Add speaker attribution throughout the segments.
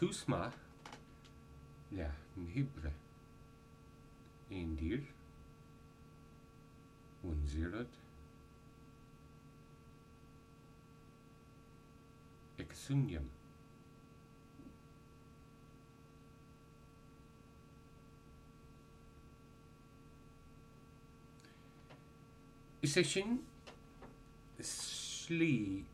Speaker 1: túsma le an hibre ein dier. One zerad ag sunjam Is é sin slí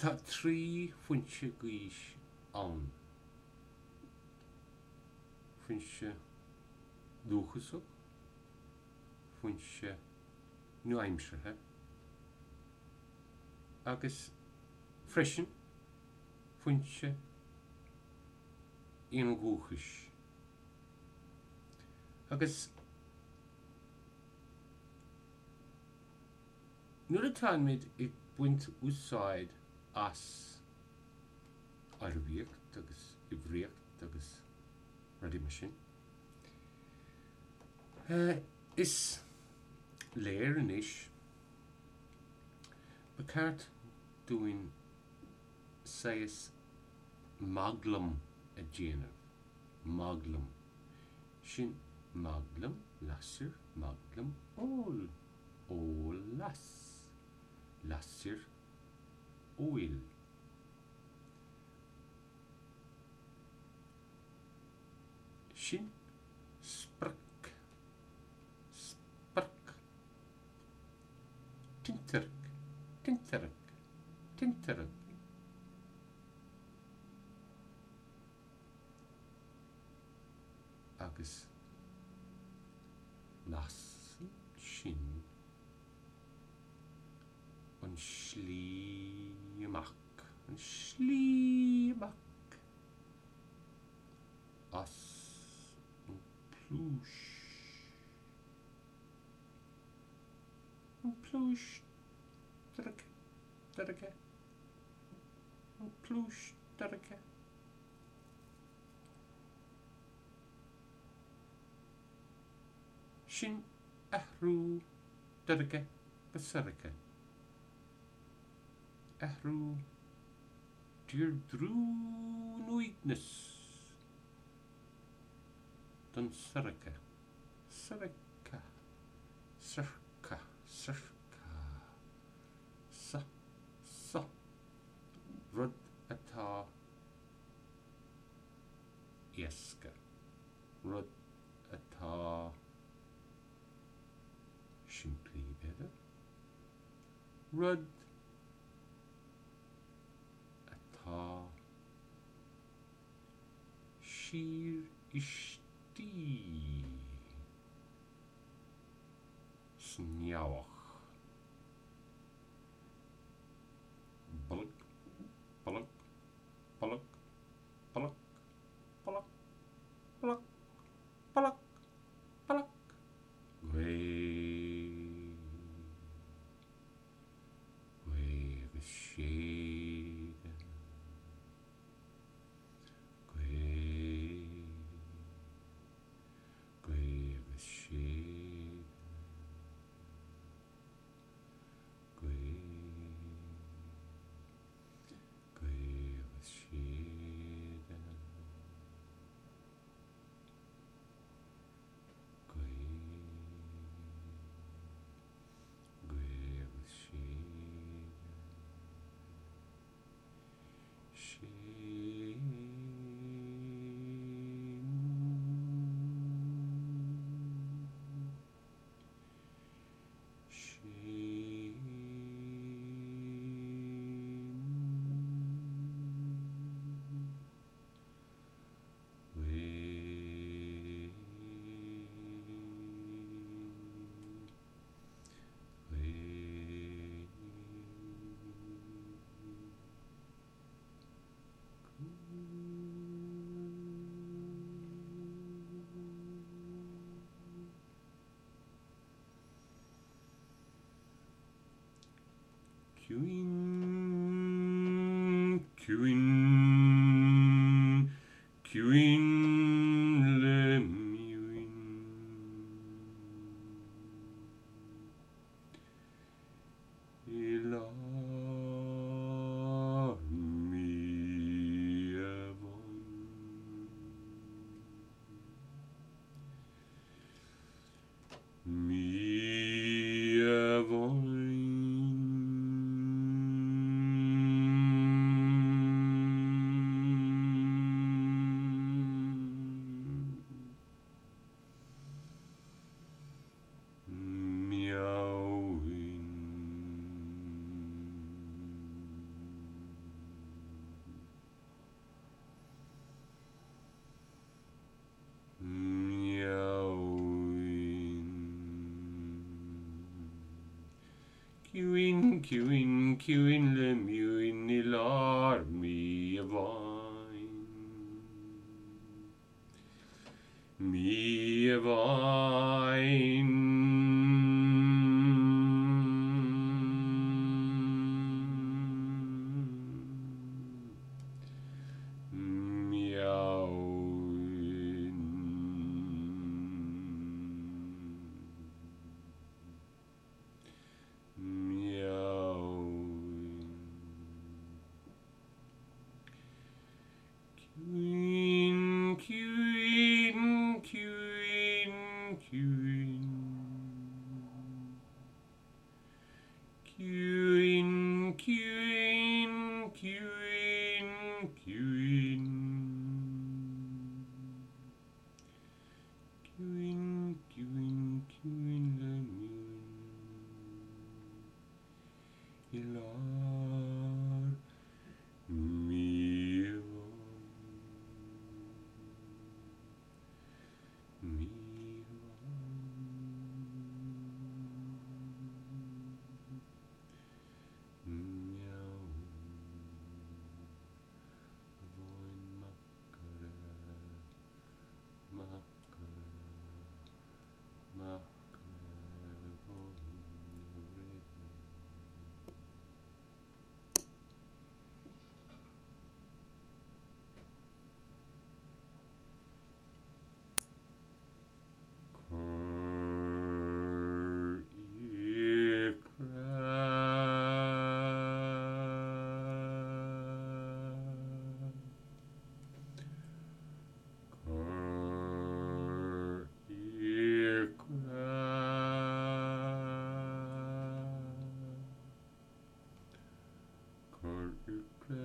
Speaker 1: Tá trí funse gois an funse dúchasach funse nuaimsethe agus freisin funse on gúchas. Agus nuair atá mid ag buint úsáid as ar bhíocht agus i bhríocht agus rudí mar sin. Uh, is léir an is ba ceart dúin saoas maglam a déanamh maglam sin maglam lasir maglam ó ó las lasir óil sin sprak spark tinterk tinterk tinterk. Agus. Las sin an slíach slímak as no plús no plús druk drukke no plús drukke sin ahrú drukke besyrke ahrú duur droúnoitnis dan sirke sirka sirka sirka sa. Sa. Rud atá eske. Rud atá siimplí beidir rud sir istí sneáach Cuin Cuin Cuin le muin Il mi Mi cuin, cuin le muin i lar mi a vain. Mi a vain.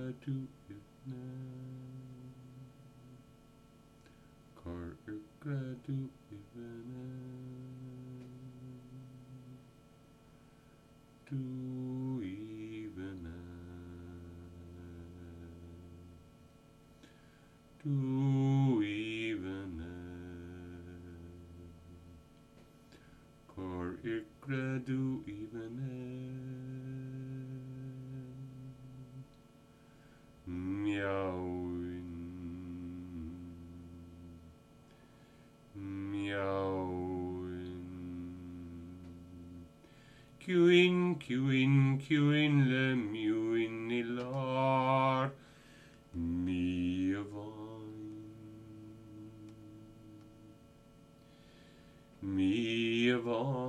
Speaker 1: Ikra tu itna Kar ikra tu ivana Tu ivana Tu ivana Kar ikra du ivana Meowing. Queuing, queuing, queuing, le mewing, ilar. Me a vine. Me a vine.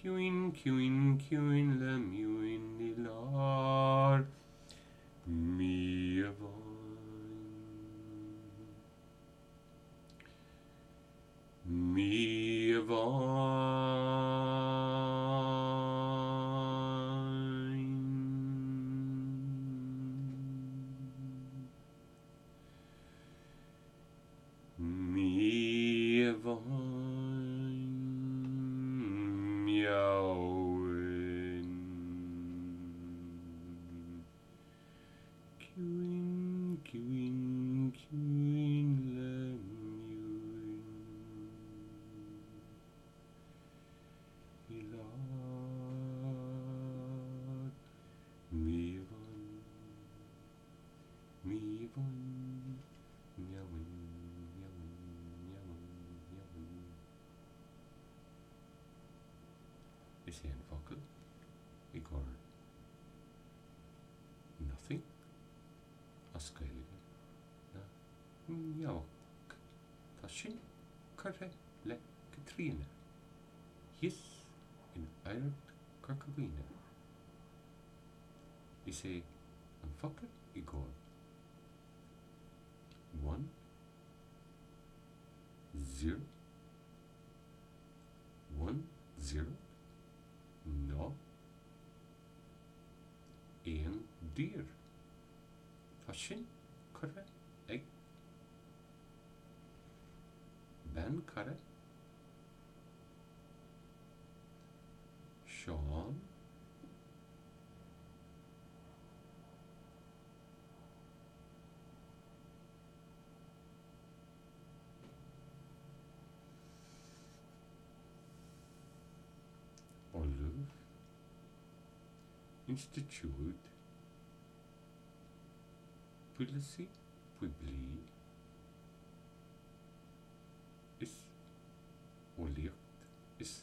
Speaker 1: Queen, queen, queen, le mewing, ilar. Me a sin chutha le Catrína. Hiis in airt carcahuiine. Is é an foca i ggóir. 1 0 1 0 nó éon dír Tá sin chutha ag Ben karre. Sean. Olive. Institute. Policy. Publi. Is. Olicht. Is.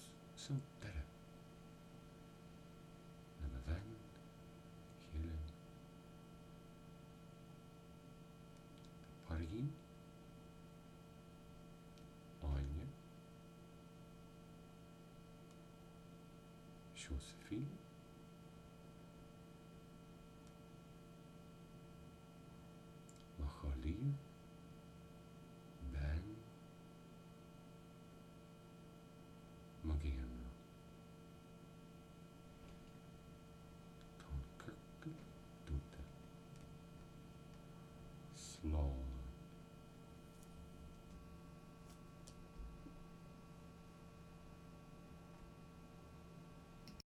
Speaker 1: Josephine. Machalie, Ben, Magiana,